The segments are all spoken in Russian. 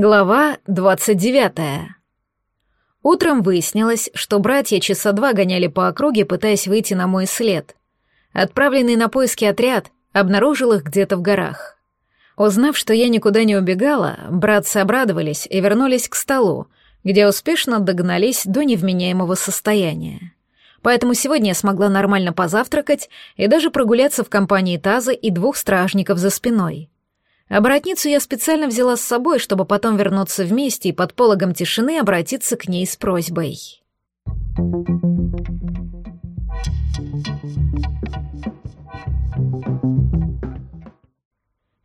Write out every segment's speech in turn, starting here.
Глава 29. Утром выяснилось, что братья часа два гоняли по округе, пытаясь выйти на мой след. Отправленный на поиски отряд обнаружил их где-то в горах. Узнав, что я никуда не убегала, братцы обрадовались и вернулись к столу, где успешно догнались до невменяемого состояния. Поэтому сегодня я смогла нормально позавтракать и даже прогуляться в компании Таза и двух стражников за спиной — Оборотницу я специально взяла с собой, чтобы потом вернуться вместе и под пологом тишины обратиться к ней с просьбой.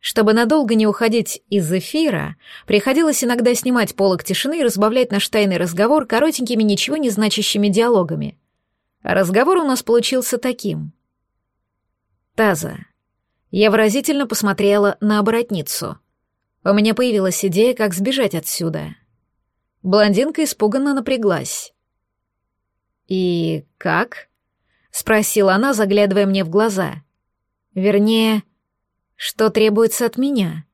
Чтобы надолго не уходить из эфира, приходилось иногда снимать полог тишины и разбавлять наш тайный разговор коротенькими, ничего не значащими диалогами. А разговор у нас получился таким. «Таза, я выразительно посмотрела на оборотницу. У меня появилась идея, как сбежать отсюда. Блондинка испуганно напряглась. «И как?» — спросила она, заглядывая мне в глаза. «Вернее, что требуется от меня?»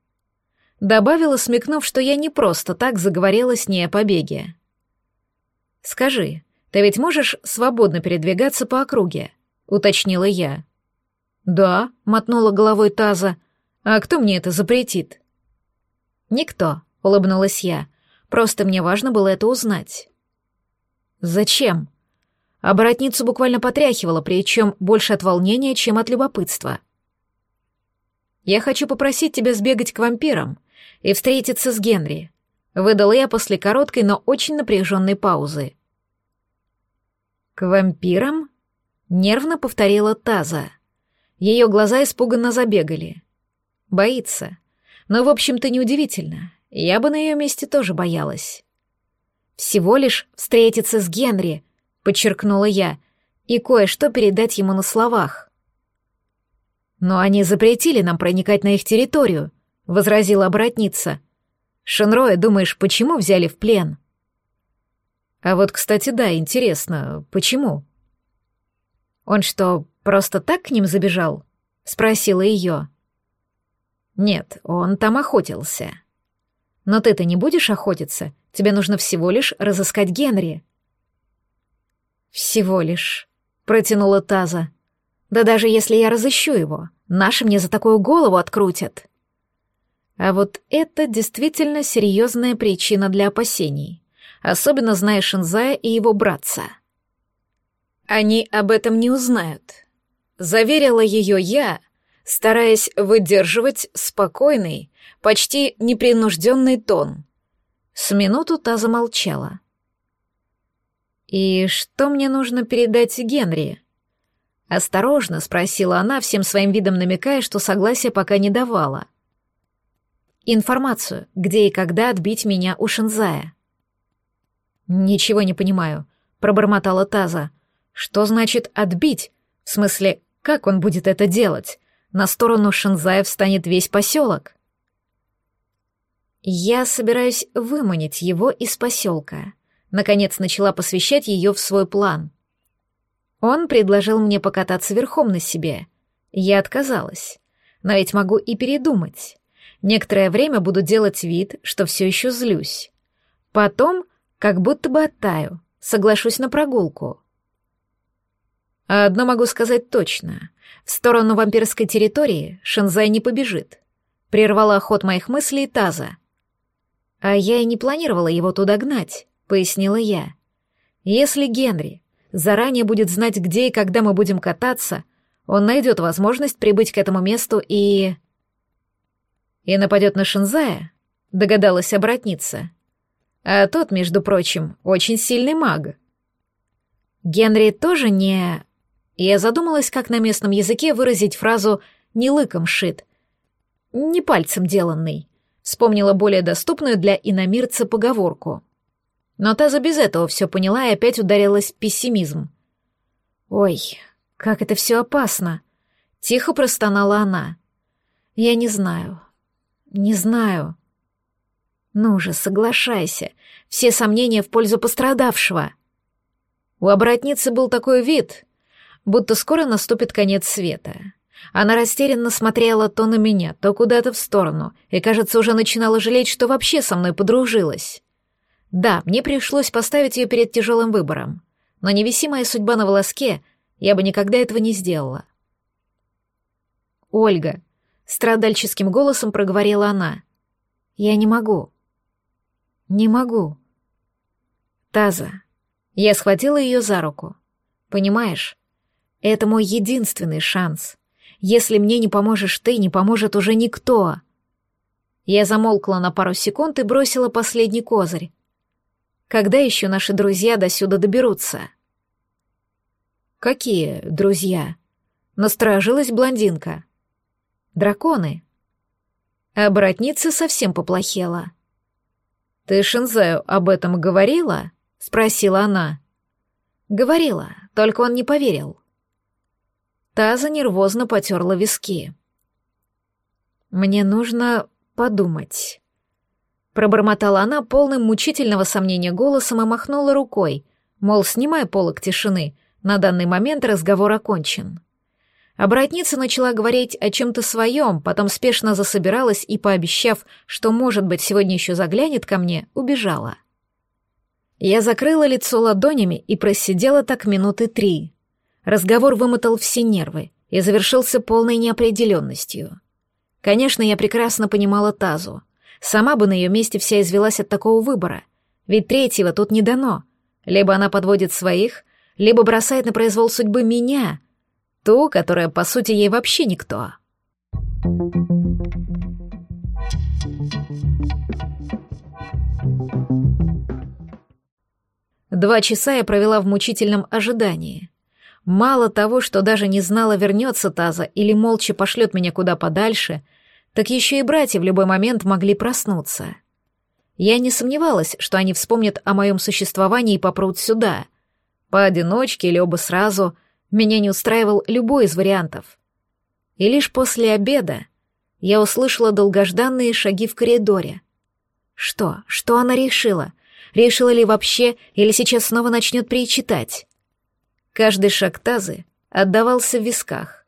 Добавила, смекнув, что я не просто так заговорила с ней о побеге. «Скажи, ты ведь можешь свободно передвигаться по округе?» — уточнила я. «Да», — мотнула головой Таза. «А кто мне это запретит?» «Никто», — улыбнулась я. «Просто мне важно было это узнать». «Зачем?» Оборотницу буквально потряхивала, причем больше от волнения, чем от любопытства. «Я хочу попросить тебя сбегать к вампирам и встретиться с Генри», — выдала я после короткой, но очень напряженной паузы. «К вампирам?» — нервно повторила Таза. Ее глаза испуганно забегали. Боится. Но, в общем-то, неудивительно. Я бы на ее месте тоже боялась. «Всего лишь встретиться с Генри», — подчеркнула я, «и кое-что передать ему на словах». «Но они запретили нам проникать на их территорию», — возразила обратница. «Шенроя, думаешь, почему взяли в плен?» «А вот, кстати, да, интересно, почему?» «Он что, Просто так к ним забежал? Спросила ее. Нет, он там охотился. Но ты-то не будешь охотиться, тебе нужно всего лишь разыскать Генри. Всего лишь, протянула Таза. Да даже если я разыщу его, наши мне за такую голову открутят. А вот это действительно серьезная причина для опасений, особенно зная Шинзая и его братца. Они об этом не узнают, Заверила ее я, стараясь выдерживать спокойный, почти непринужденный тон. С минуту та замолчала. «И что мне нужно передать Генри?» Осторожно спросила она, всем своим видом намекая, что согласия пока не давала. «Информацию, где и когда отбить меня у Шинзая». «Ничего не понимаю», — пробормотала Таза. «Что значит «отбить»? В смысле, как он будет это делать? На сторону Шинзаев станет весь поселок. Я собираюсь выманить его из поселка. Наконец начала посвящать ее в свой план. Он предложил мне покататься верхом на себе. Я отказалась. Но ведь могу и передумать. Некоторое время буду делать вид, что все еще злюсь. Потом, как будто бы оттаю, соглашусь на прогулку. А одно могу сказать точно. В сторону вампирской территории Шанзай не побежит. Прервала ход моих мыслей Таза. А я и не планировала его туда гнать, пояснила я. Если Генри заранее будет знать, где и когда мы будем кататься, он найдет возможность прибыть к этому месту и... И нападет на Шинзая, догадалась обратница. А тот, между прочим, очень сильный маг. Генри тоже не я задумалась, как на местном языке выразить фразу «не лыком шит». «Не пальцем деланный», вспомнила более доступную для иномирца поговорку. Но Таза без этого все поняла и опять ударилась в пессимизм. «Ой, как это все опасно!» — тихо простонала она. «Я не знаю. Не знаю». «Ну же, соглашайся. Все сомнения в пользу пострадавшего». У обратницы был такой вид, будто скоро наступит конец света. Она растерянно смотрела то на меня, то куда-то в сторону, и, кажется, уже начинала жалеть, что вообще со мной подружилась. Да, мне пришлось поставить ее перед тяжелым выбором, но невесимая судьба на волоске, я бы никогда этого не сделала. «Ольга», — страдальческим голосом проговорила она, — «я не могу». «Не могу». «Таза». Я схватила ее за руку. «Понимаешь, это мой единственный шанс. Если мне не поможешь ты, не поможет уже никто. Я замолкла на пару секунд и бросила последний козырь. Когда еще наши друзья до сюда доберутся? Какие друзья? Насторожилась блондинка. Драконы. А братница совсем поплохела. Ты Шинзаю об этом говорила? спросила она. Говорила, только он не поверил. Таза нервозно потерла виски. «Мне нужно подумать». Пробормотала она полным мучительного сомнения голосом и махнула рукой, мол, снимай полок тишины, на данный момент разговор окончен. Обратница начала говорить о чем-то своем, потом спешно засобиралась и, пообещав, что, может быть, сегодня еще заглянет ко мне, убежала. Я закрыла лицо ладонями и просидела так минуты три. Разговор вымотал все нервы и завершился полной неопределенностью. Конечно, я прекрасно понимала Тазу. Сама бы на ее месте вся извелась от такого выбора. Ведь третьего тут не дано. Либо она подводит своих, либо бросает на произвол судьбы меня, ту, которая, по сути, ей вообще никто. Два часа я провела в мучительном ожидании. Мало того, что даже не знала, вернется Таза или молча пошлет меня куда подальше, так еще и братья в любой момент могли проснуться. Я не сомневалась, что они вспомнят о моем существовании и попрут сюда. Поодиночке или оба сразу, меня не устраивал любой из вариантов. И лишь после обеда я услышала долгожданные шаги в коридоре. Что? Что она решила? Решила ли вообще, или сейчас снова начнет причитать? Каждый шаг тазы отдавался в висках,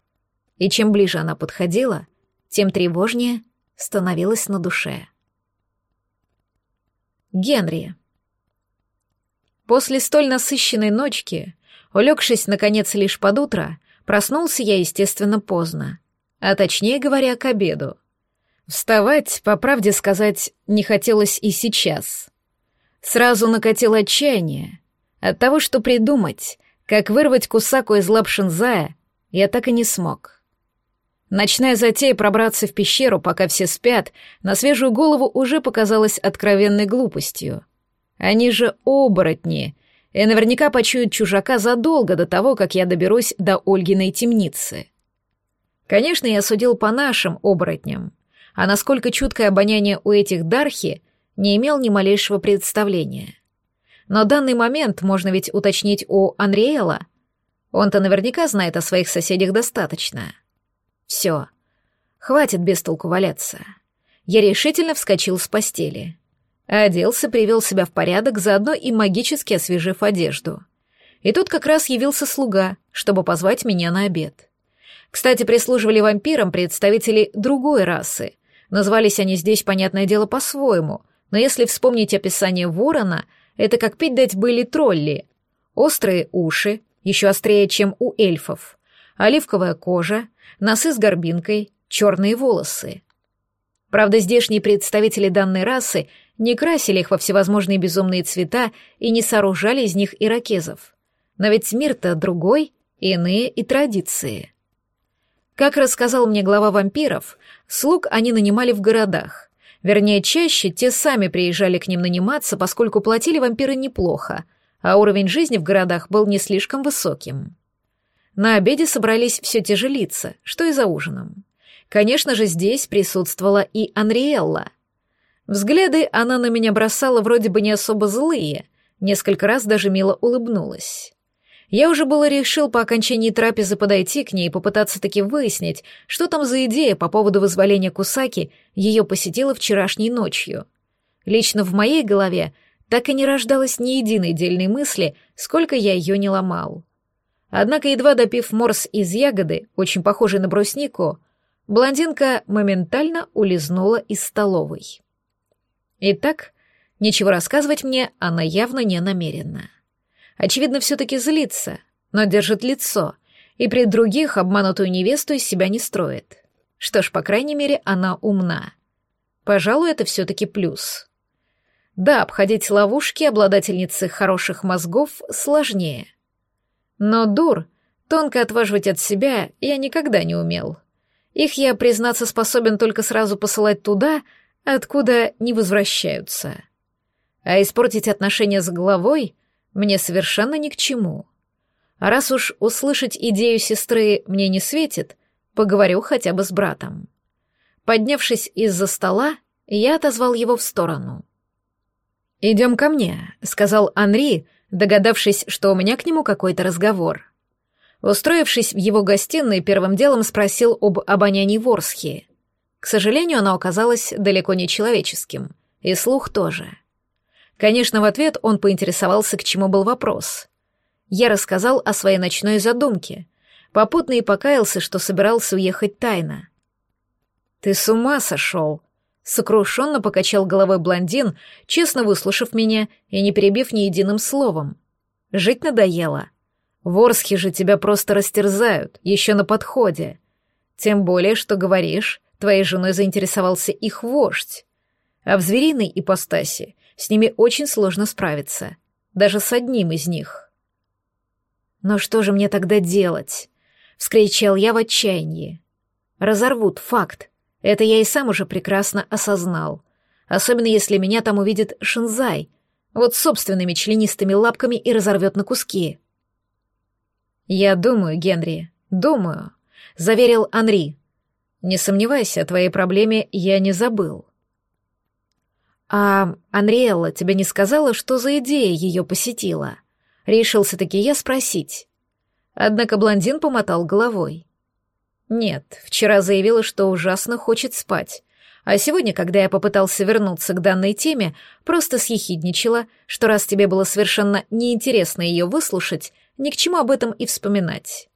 и чем ближе она подходила, тем тревожнее становилось на душе. Генри. После столь насыщенной ночки, улегшись, наконец, лишь под утро, проснулся я, естественно, поздно, а точнее говоря, к обеду. Вставать, по правде сказать, не хотелось и сейчас. Сразу накатило отчаяние от того, что придумать, как вырвать Кусаку из лап Шинзая, я так и не смог. Ночная затея пробраться в пещеру, пока все спят, на свежую голову уже показалась откровенной глупостью. Они же оборотни, и наверняка почуют чужака задолго до того, как я доберусь до Ольгиной темницы. Конечно, я судил по нашим оборотням, а насколько чуткое обоняние у этих дархи не имел ни малейшего представления. Но данный момент можно ведь уточнить у Анриэла. Он-то наверняка знает о своих соседях достаточно. Все. Хватит без толку валяться. Я решительно вскочил с постели. Оделся, привел себя в порядок, заодно и магически освежив одежду. И тут как раз явился слуга, чтобы позвать меня на обед. Кстати, прислуживали вампирам представители другой расы. Назвались они здесь, понятное дело, по-своему, но если вспомнить описание ворона — это как пить дать были тролли. Острые уши, еще острее, чем у эльфов. Оливковая кожа, носы с горбинкой, черные волосы. Правда, здешние представители данной расы не красили их во всевозможные безумные цвета и не сооружали из них иракезов. Но ведь мир-то другой, иные и традиции. Как рассказал мне глава вампиров, слуг они нанимали в городах, Вернее, чаще те сами приезжали к ним наниматься, поскольку платили вампиры неплохо, а уровень жизни в городах был не слишком высоким. На обеде собрались все те же лица, что и за ужином. Конечно же, здесь присутствовала и Анриэлла. Взгляды она на меня бросала вроде бы не особо злые, несколько раз даже мило улыбнулась. Я уже было решил по окончании трапезы подойти к ней и попытаться таки выяснить, что там за идея по поводу вызволения Кусаки ее посетила вчерашней ночью. Лично в моей голове так и не рождалось ни единой дельной мысли, сколько я ее не ломал. Однако, едва допив морс из ягоды, очень похожей на бруснику, блондинка моментально улизнула из столовой. Итак, ничего рассказывать мне она явно не намерена. Очевидно, все-таки злится, но держит лицо, и при других обманутую невесту из себя не строит. Что ж, по крайней мере, она умна. Пожалуй, это все-таки плюс. Да, обходить ловушки обладательницы хороших мозгов сложнее. Но дур, тонко отваживать от себя я никогда не умел. Их я, признаться, способен только сразу посылать туда, откуда не возвращаются. А испортить отношения с головой мне совершенно ни к чему. А раз уж услышать идею сестры мне не светит, поговорю хотя бы с братом. Поднявшись из-за стола, я отозвал его в сторону. «Идем ко мне», — сказал Анри, догадавшись, что у меня к нему какой-то разговор. Устроившись в его гостиной, первым делом спросил об обонянии Ворсхи. К сожалению, оно оказалось далеко не человеческим, и слух тоже. Конечно, в ответ он поинтересовался, к чему был вопрос. Я рассказал о своей ночной задумке, попутно и покаялся, что собирался уехать тайно. «Ты с ума сошел!» Сокрушенно покачал головой блондин, честно выслушав меня и не перебив ни единым словом. Жить надоело. Ворсхи же тебя просто растерзают, еще на подходе. Тем более, что говоришь, твоей женой заинтересовался их вождь. А в звериной ипостаси с ними очень сложно справиться, даже с одним из них. «Но что же мне тогда делать?» — вскричал я в отчаянии. «Разорвут, факт. Это я и сам уже прекрасно осознал. Особенно если меня там увидит Шинзай, вот собственными членистыми лапками и разорвет на куски. «Я думаю, Генри, думаю», — заверил Анри. «Не сомневайся, о твоей проблеме я не забыл». «А Анриэлла тебе не сказала, что за идея ее посетила?» Решился-таки я спросить. Однако блондин помотал головой. Нет, вчера заявила, что ужасно хочет спать. А сегодня, когда я попытался вернуться к данной теме, просто съехидничала, что раз тебе было совершенно неинтересно ее выслушать, ни к чему об этом и вспоминать.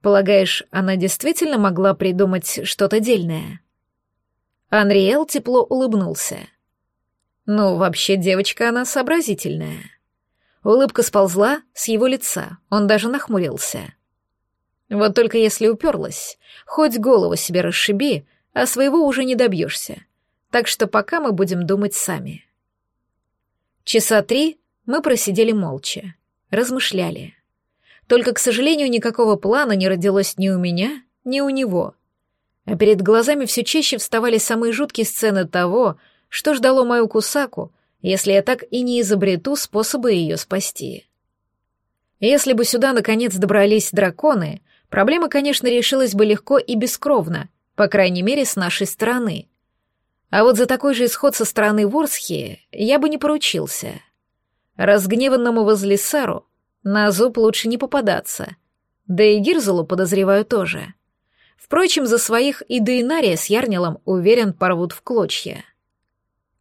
Полагаешь, она действительно могла придумать что-то дельное? Анриэл тепло улыбнулся. Ну, вообще, девочка она сообразительная. Улыбка сползла с его лица, он даже нахмурился. Вот только если уперлась, хоть голову себе расшиби, а своего уже не добьешься. Так что пока мы будем думать сами. Часа три мы просидели молча, размышляли. Только, к сожалению, никакого плана не родилось ни у меня, ни у него. А перед глазами все чаще вставали самые жуткие сцены того, что ждало мою кусаку, если я так и не изобрету способы ее спасти. Если бы сюда наконец добрались драконы, Проблема, конечно, решилась бы легко и бескровно, по крайней мере, с нашей стороны. А вот за такой же исход со стороны Ворсхи я бы не поручился. Разгневанному Возлисару на зуб лучше не попадаться. Да и Гирзелу, подозреваю, тоже. Впрочем, за своих и Дейнария с Ярнилом, уверен, порвут в клочья.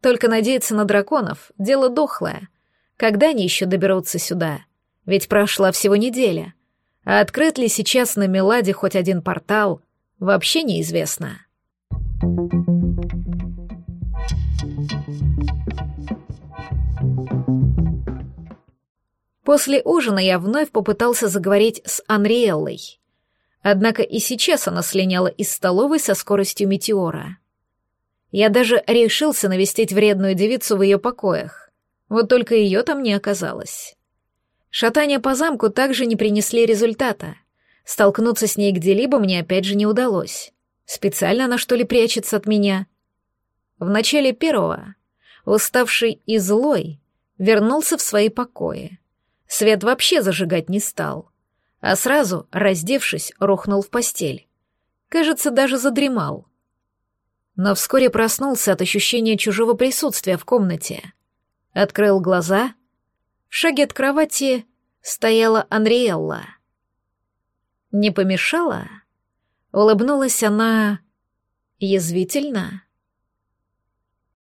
Только надеяться на драконов — дело дохлое. Когда они еще доберутся сюда? Ведь прошла всего неделя — а открыт ли сейчас на Меладе хоть один портал, вообще неизвестно. После ужина я вновь попытался заговорить с Анриэллой. Однако и сейчас она слиняла из столовой со скоростью метеора. Я даже решился навестить вредную девицу в ее покоях. Вот только ее там не оказалось. Шатания по замку также не принесли результата. Столкнуться с ней где-либо мне опять же не удалось. Специально она что ли прячется от меня? В начале первого, уставший и злой, вернулся в свои покои. Свет вообще зажигать не стал, а сразу, раздевшись, рухнул в постель. Кажется, даже задремал. Но вскоре проснулся от ощущения чужого присутствия в комнате. Открыл глаза — в шаге от кровати стояла Анриэлла. Не помешала? Улыбнулась она язвительно.